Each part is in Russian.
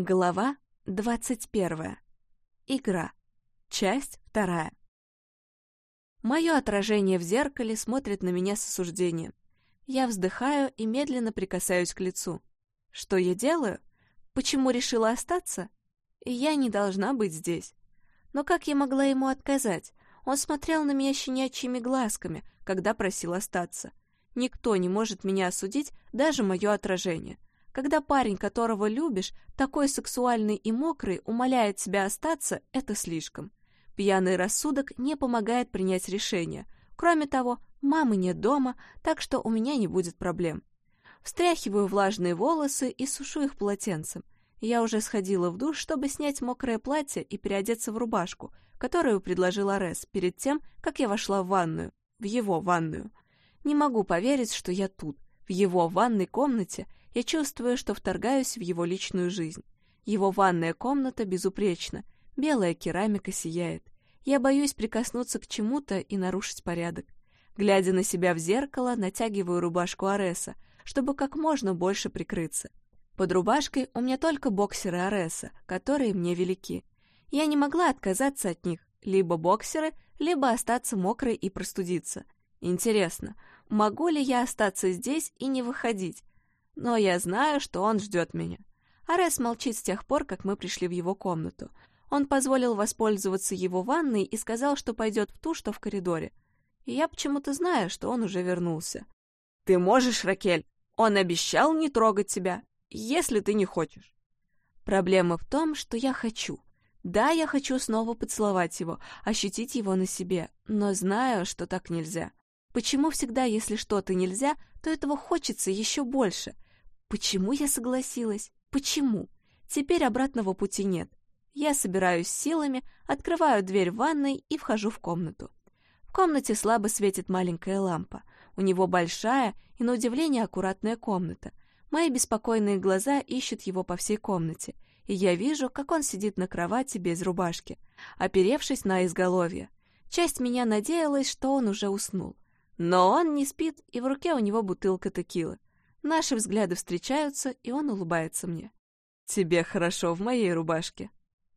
Глава двадцать первая. Игра. Часть вторая. Мое отражение в зеркале смотрит на меня с осуждением. Я вздыхаю и медленно прикасаюсь к лицу. Что я делаю? Почему решила остаться? Я не должна быть здесь. Но как я могла ему отказать? Он смотрел на меня щенячьими глазками, когда просил остаться. Никто не может меня осудить, даже мое отражение. Когда парень, которого любишь, такой сексуальный и мокрый, умоляет себя остаться, это слишком. Пьяный рассудок не помогает принять решение. Кроме того, мамы нет дома, так что у меня не будет проблем. Встряхиваю влажные волосы и сушу их полотенцем. Я уже сходила в душ, чтобы снять мокрое платье и переодеться в рубашку, которую предложил Арес перед тем, как я вошла в ванную, в его ванную. Не могу поверить, что я тут, в его ванной комнате, я чувствую, что вторгаюсь в его личную жизнь. Его ванная комната безупречна, белая керамика сияет. Я боюсь прикоснуться к чему-то и нарушить порядок. Глядя на себя в зеркало, натягиваю рубашку Ареса, чтобы как можно больше прикрыться. Под рубашкой у меня только боксеры Ареса, которые мне велики. Я не могла отказаться от них, либо боксеры, либо остаться мокрой и простудиться. Интересно, могу ли я остаться здесь и не выходить, но я знаю, что он ждет меня. Арес молчит с тех пор, как мы пришли в его комнату. Он позволил воспользоваться его ванной и сказал, что пойдет в ту, что в коридоре. И я почему-то знаю, что он уже вернулся. «Ты можешь, Ракель? Он обещал не трогать тебя, если ты не хочешь». Проблема в том, что я хочу. Да, я хочу снова поцеловать его, ощутить его на себе, но знаю, что так нельзя. Почему всегда, если что-то нельзя, то этого хочется еще больше — Почему я согласилась? Почему? Теперь обратного пути нет. Я собираюсь силами, открываю дверь ванной и вхожу в комнату. В комнате слабо светит маленькая лампа. У него большая и, на удивление, аккуратная комната. Мои беспокойные глаза ищут его по всей комнате, и я вижу, как он сидит на кровати без рубашки, оперевшись на изголовье. Часть меня надеялась, что он уже уснул. Но он не спит, и в руке у него бутылка текилы. Наши взгляды встречаются, и он улыбается мне. «Тебе хорошо в моей рубашке».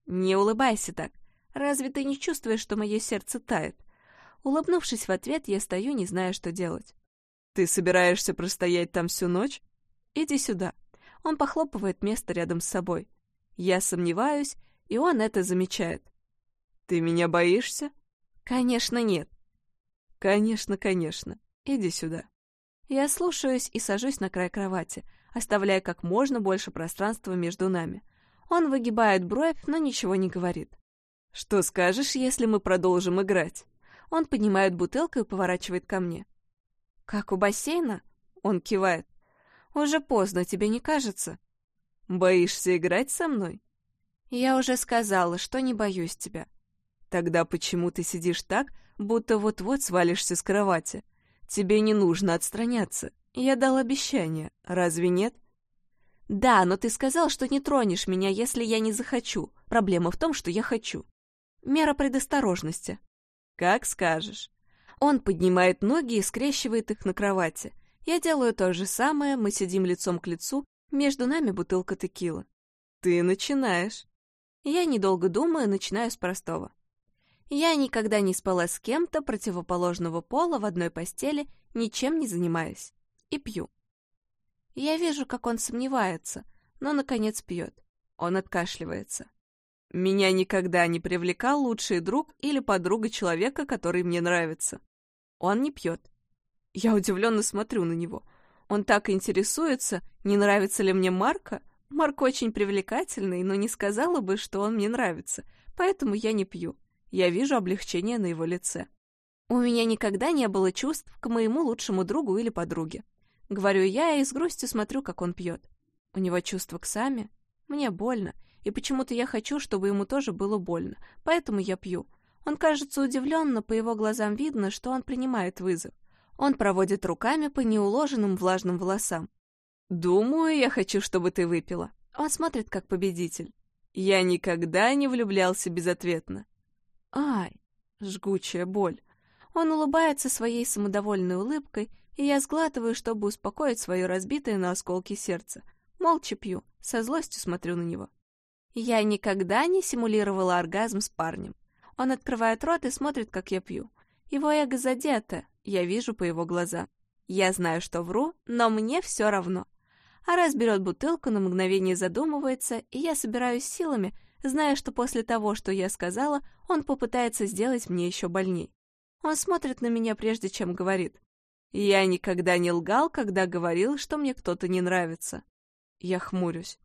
«Не улыбайся так. Разве ты не чувствуешь, что мое сердце тает?» Улыбнувшись в ответ, я стою, не зная, что делать. «Ты собираешься простоять там всю ночь? Иди сюда». Он похлопывает место рядом с собой. Я сомневаюсь, и он это замечает. «Ты меня боишься?» «Конечно, нет». «Конечно, конечно. Иди сюда». Я слушаюсь и сажусь на край кровати, оставляя как можно больше пространства между нами. Он выгибает бровь, но ничего не говорит. «Что скажешь, если мы продолжим играть?» Он поднимает бутылку и поворачивает ко мне. «Как у бассейна?» Он кивает. «Уже поздно, тебе не кажется?» «Боишься играть со мной?» «Я уже сказала, что не боюсь тебя». «Тогда почему ты сидишь так, будто вот-вот свалишься с кровати?» Тебе не нужно отстраняться. Я дал обещание, разве нет? Да, но ты сказал, что не тронешь меня, если я не захочу. Проблема в том, что я хочу. Мера предосторожности. Как скажешь. Он поднимает ноги и скрещивает их на кровати. Я делаю то же самое, мы сидим лицом к лицу, между нами бутылка текила. Ты начинаешь. Я, недолго думаю, начинаю с простого. Я никогда не спала с кем-то противоположного пола в одной постели, ничем не занимаясь. И пью. Я вижу, как он сомневается, но, наконец, пьет. Он откашливается. Меня никогда не привлекал лучший друг или подруга человека, который мне нравится. Он не пьет. Я удивленно смотрю на него. Он так интересуется, не нравится ли мне Марка. Марк очень привлекательный, но не сказала бы, что он мне нравится, поэтому я не пью. Я вижу облегчение на его лице. У меня никогда не было чувств к моему лучшему другу или подруге. Говорю я и с грустью смотрю, как он пьет. У него чувства к Саме. Мне больно, и почему-то я хочу, чтобы ему тоже было больно, поэтому я пью. Он кажется удивлен, но по его глазам видно, что он принимает вызов. Он проводит руками по неуложенным влажным волосам. «Думаю, я хочу, чтобы ты выпила». Он смотрит как победитель. «Я никогда не влюблялся безответно. Ай, жгучая боль. Он улыбается своей самодовольной улыбкой, и я сглатываю, чтобы успокоить свое разбитое на осколки сердце. Молча пью, со злостью смотрю на него. Я никогда не симулировала оргазм с парнем. Он открывает рот и смотрит, как я пью. Его эго задето, я вижу по его глазам. Я знаю, что вру, но мне все равно. Арес берет бутылку, на мгновение задумывается, и я собираюсь силами, зная, что после того, что я сказала, он попытается сделать мне еще больней. Он смотрит на меня, прежде чем говорит. Я никогда не лгал, когда говорил, что мне кто-то не нравится. Я хмурюсь.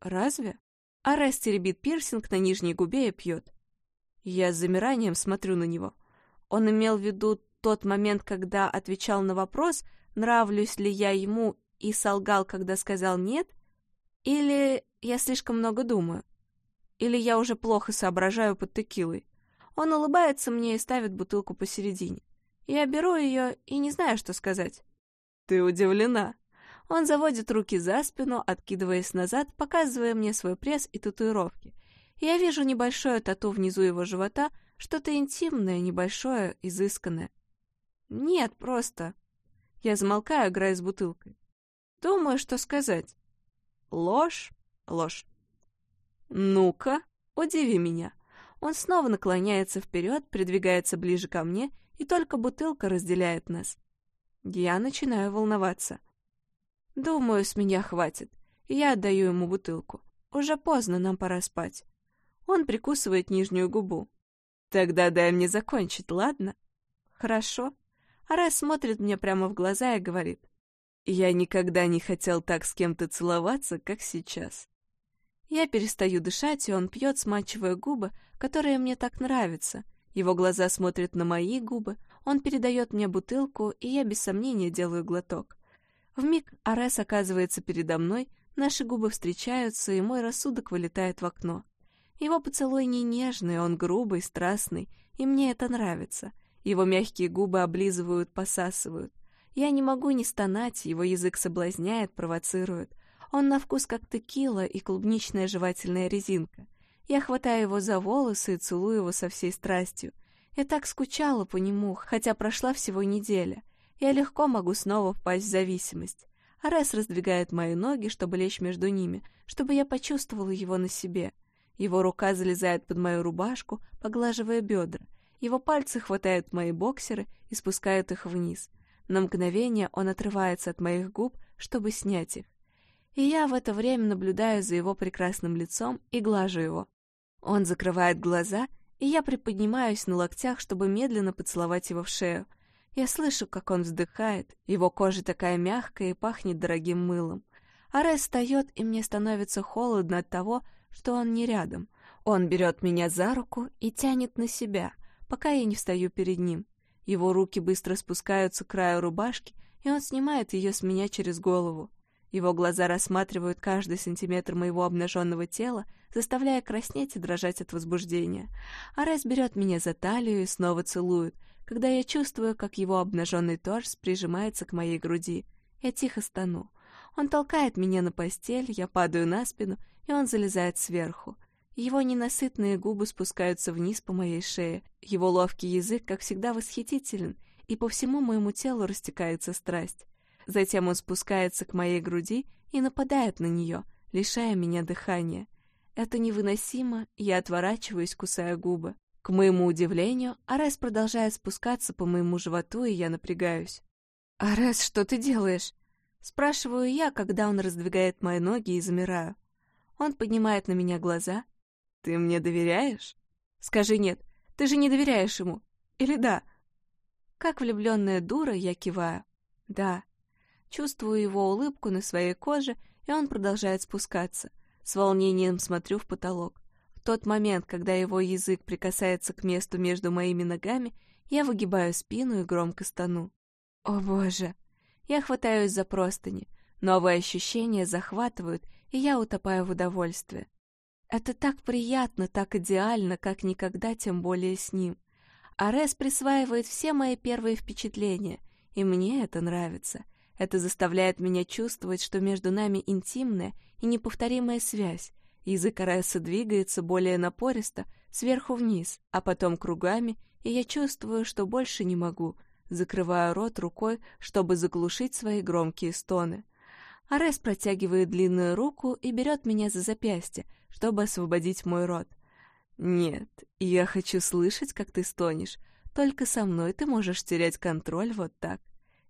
Разве? Арес теребит пирсинг на нижней губе и пьет. Я с замиранием смотрю на него. Он имел в виду тот момент, когда отвечал на вопрос, нравлюсь ли я ему, и солгал, когда сказал «нет», или я слишком много думаю, или я уже плохо соображаю под текилой. Он улыбается мне и ставит бутылку посередине. Я беру ее и не знаю, что сказать. «Ты удивлена?» Он заводит руки за спину, откидываясь назад, показывая мне свой пресс и татуировки. Я вижу небольшое тату внизу его живота, что-то интимное, небольшое, изысканное. Нет, просто. Я замолкаю, играя с бутылкой. Думаю, что сказать. Ложь, ложь. Ну-ка, удиви меня. Он снова наклоняется вперед, придвигается ближе ко мне, и только бутылка разделяет нас. Я начинаю волноваться. Думаю, с меня хватит. Я отдаю ему бутылку. Уже поздно, нам пора спать. Он прикусывает нижнюю губу. Тогда дай мне закончить, ладно? Хорошо. Арес смотрит мне прямо в глаза и говорит. Я никогда не хотел так с кем-то целоваться, как сейчас. Я перестаю дышать, и он пьет, смачивая губы, которые мне так нравятся. Его глаза смотрят на мои губы, он передает мне бутылку, и я без сомнения делаю глоток. Вмиг Арес оказывается передо мной, наши губы встречаются, и мой рассудок вылетает в окно. Его поцелуй не нежный, он грубый, страстный, и мне это нравится. Его мягкие губы облизывают, посасывают. Я не могу не стонать, его язык соблазняет, провоцирует. Он на вкус как текила и клубничная жевательная резинка. Я хватаю его за волосы и целую его со всей страстью. Я так скучала по нему, хотя прошла всего неделя. Я легко могу снова впасть в зависимость. Арес раздвигает мои ноги, чтобы лечь между ними, чтобы я почувствовала его на себе. Его рука залезает под мою рубашку, поглаживая бедра. Его пальцы хватают мои боксеры и спускают их вниз. На мгновение он отрывается от моих губ, чтобы снять их. И я в это время наблюдаю за его прекрасным лицом и глажу его. Он закрывает глаза, и я приподнимаюсь на локтях, чтобы медленно поцеловать его в шею. Я слышу, как он вздыхает, его кожа такая мягкая и пахнет дорогим мылом. Арес встает, и мне становится холодно от того, что он не рядом. Он берет меня за руку и тянет на себя, пока я не встаю перед ним. Его руки быстро спускаются к краю рубашки, и он снимает ее с меня через голову. Его глаза рассматривают каждый сантиметр моего обнаженного тела, заставляя краснеть и дрожать от возбуждения. Арес берет меня за талию и снова целует, когда я чувствую, как его обнаженный торс прижимается к моей груди. Я тихо стану. Он толкает меня на постель, я падаю на спину, и он залезает сверху. Его ненасытные губы спускаются вниз по моей шее. Его ловкий язык, как всегда, восхитителен, и по всему моему телу растекается страсть. Затем он спускается к моей груди и нападает на нее, лишая меня дыхания. Это невыносимо, я отворачиваюсь, кусая губы. К моему удивлению, Арес продолжает спускаться по моему животу, и я напрягаюсь. «Арес, что ты делаешь?» Спрашиваю я, когда он раздвигает мои ноги и замираю. Он поднимает на меня глаза. «Ты мне доверяешь?» «Скажи нет, ты же не доверяешь ему. Или да?» Как влюбленная дура, я киваю. «Да». Чувствую его улыбку на своей коже, и он продолжает спускаться. С волнением смотрю в потолок. В тот момент, когда его язык прикасается к месту между моими ногами, я выгибаю спину и громко стану. О боже! Я хватаюсь за простыни. Новые ощущения захватывают, и я утопаю в удовольствии. Это так приятно, так идеально, как никогда, тем более с ним. Арес присваивает все мои первые впечатления, и мне это нравится — это заставляет меня чувствовать, что между нами интимная и неповторимая связь. Язык Ареса двигается более напористо, сверху вниз, а потом кругами, и я чувствую, что больше не могу, закрываю рот рукой, чтобы заглушить свои громкие стоны. Арес протягивает длинную руку и берет меня за запястье, чтобы освободить мой рот. «Нет, я хочу слышать, как ты стонешь. Только со мной ты можешь терять контроль вот так».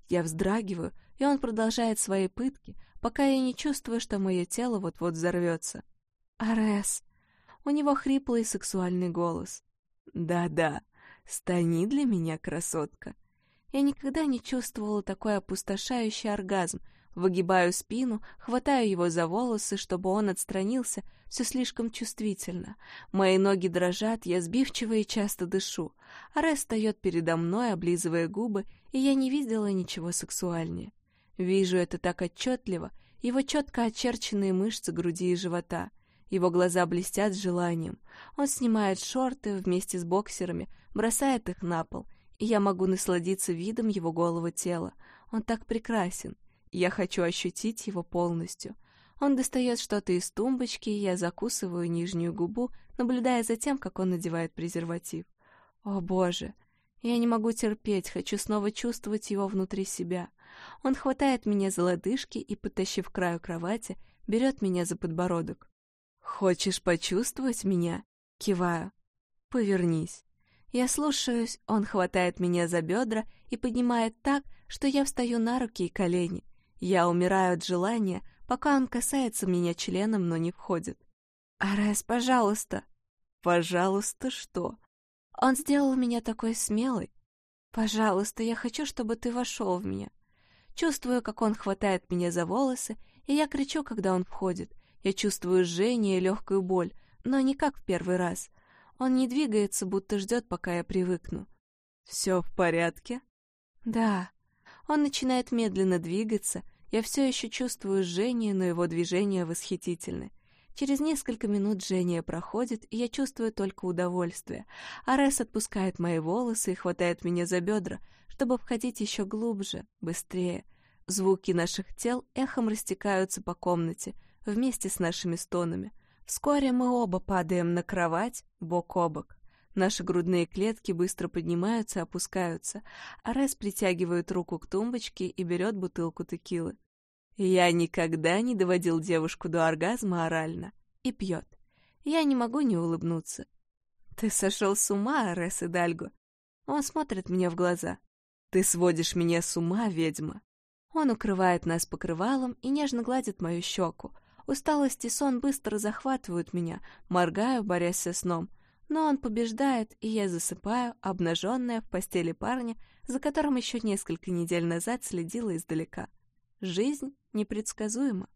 Я вздрагиваю, и он продолжает свои пытки, пока я не чувствую, что мое тело вот-вот взорвется. «Арес!» У него хриплый сексуальный голос. «Да-да, стани для меня, красотка!» Я никогда не чувствовала такой опустошающий оргазм. Выгибаю спину, хватаю его за волосы, чтобы он отстранился, все слишком чувствительно. Мои ноги дрожат, я сбивчиво и часто дышу. Арес встает передо мной, облизывая губы, и я не видела ничего сексуальнее. Вижу это так отчетливо, его четко очерченные мышцы груди и живота. Его глаза блестят желанием. Он снимает шорты вместе с боксерами, бросает их на пол, и я могу насладиться видом его голого тела. Он так прекрасен. Я хочу ощутить его полностью. Он достает что-то из тумбочки, и я закусываю нижнюю губу, наблюдая за тем, как он надевает презерватив. О, боже! Я не могу терпеть, хочу снова чувствовать его внутри себя. Он хватает меня за лодыжки и, подтащив к краю кровати, берет меня за подбородок. «Хочешь почувствовать меня?» Киваю. «Повернись». Я слушаюсь, он хватает меня за бедра и поднимает так, что я встаю на руки и колени. Я умираю от желания, пока он касается меня членом, но не входит. «Арес, пожалуйста!» «Пожалуйста, что?» «Он сделал меня такой смелой!» «Пожалуйста, я хочу, чтобы ты вошел в меня!» Чувствую, как он хватает меня за волосы, и я кричу, когда он входит. Я чувствую жжение и легкую боль, но не как в первый раз. Он не двигается, будто ждет, пока я привыкну. «Все в порядке?» «Да». Он начинает медленно двигаться, я все еще чувствую жжение, но его движения восхитительны. Через несколько минут жжение проходит, и я чувствую только удовольствие. Арес отпускает мои волосы и хватает меня за бедра, чтобы входить еще глубже, быстрее. Звуки наших тел эхом растекаются по комнате, вместе с нашими стонами. Вскоре мы оба падаем на кровать, бок о бок. Наши грудные клетки быстро поднимаются и опускаются. Арес притягивает руку к тумбочке и берет бутылку текилы. Я никогда не доводил девушку до оргазма орально. И пьет. Я не могу не улыбнуться. Ты сошел с ума, Арес Идальго. Он смотрит мне в глаза. Ты сводишь меня с ума, ведьма. Он укрывает нас покрывалом и нежно гладит мою щеку. Усталость и сон быстро захватывают меня, моргаю, борясь со сном. Но он побеждает, и я засыпаю, обнаженная в постели парня, за которым еще несколько недель назад следила издалека. Жизнь непредсказуема.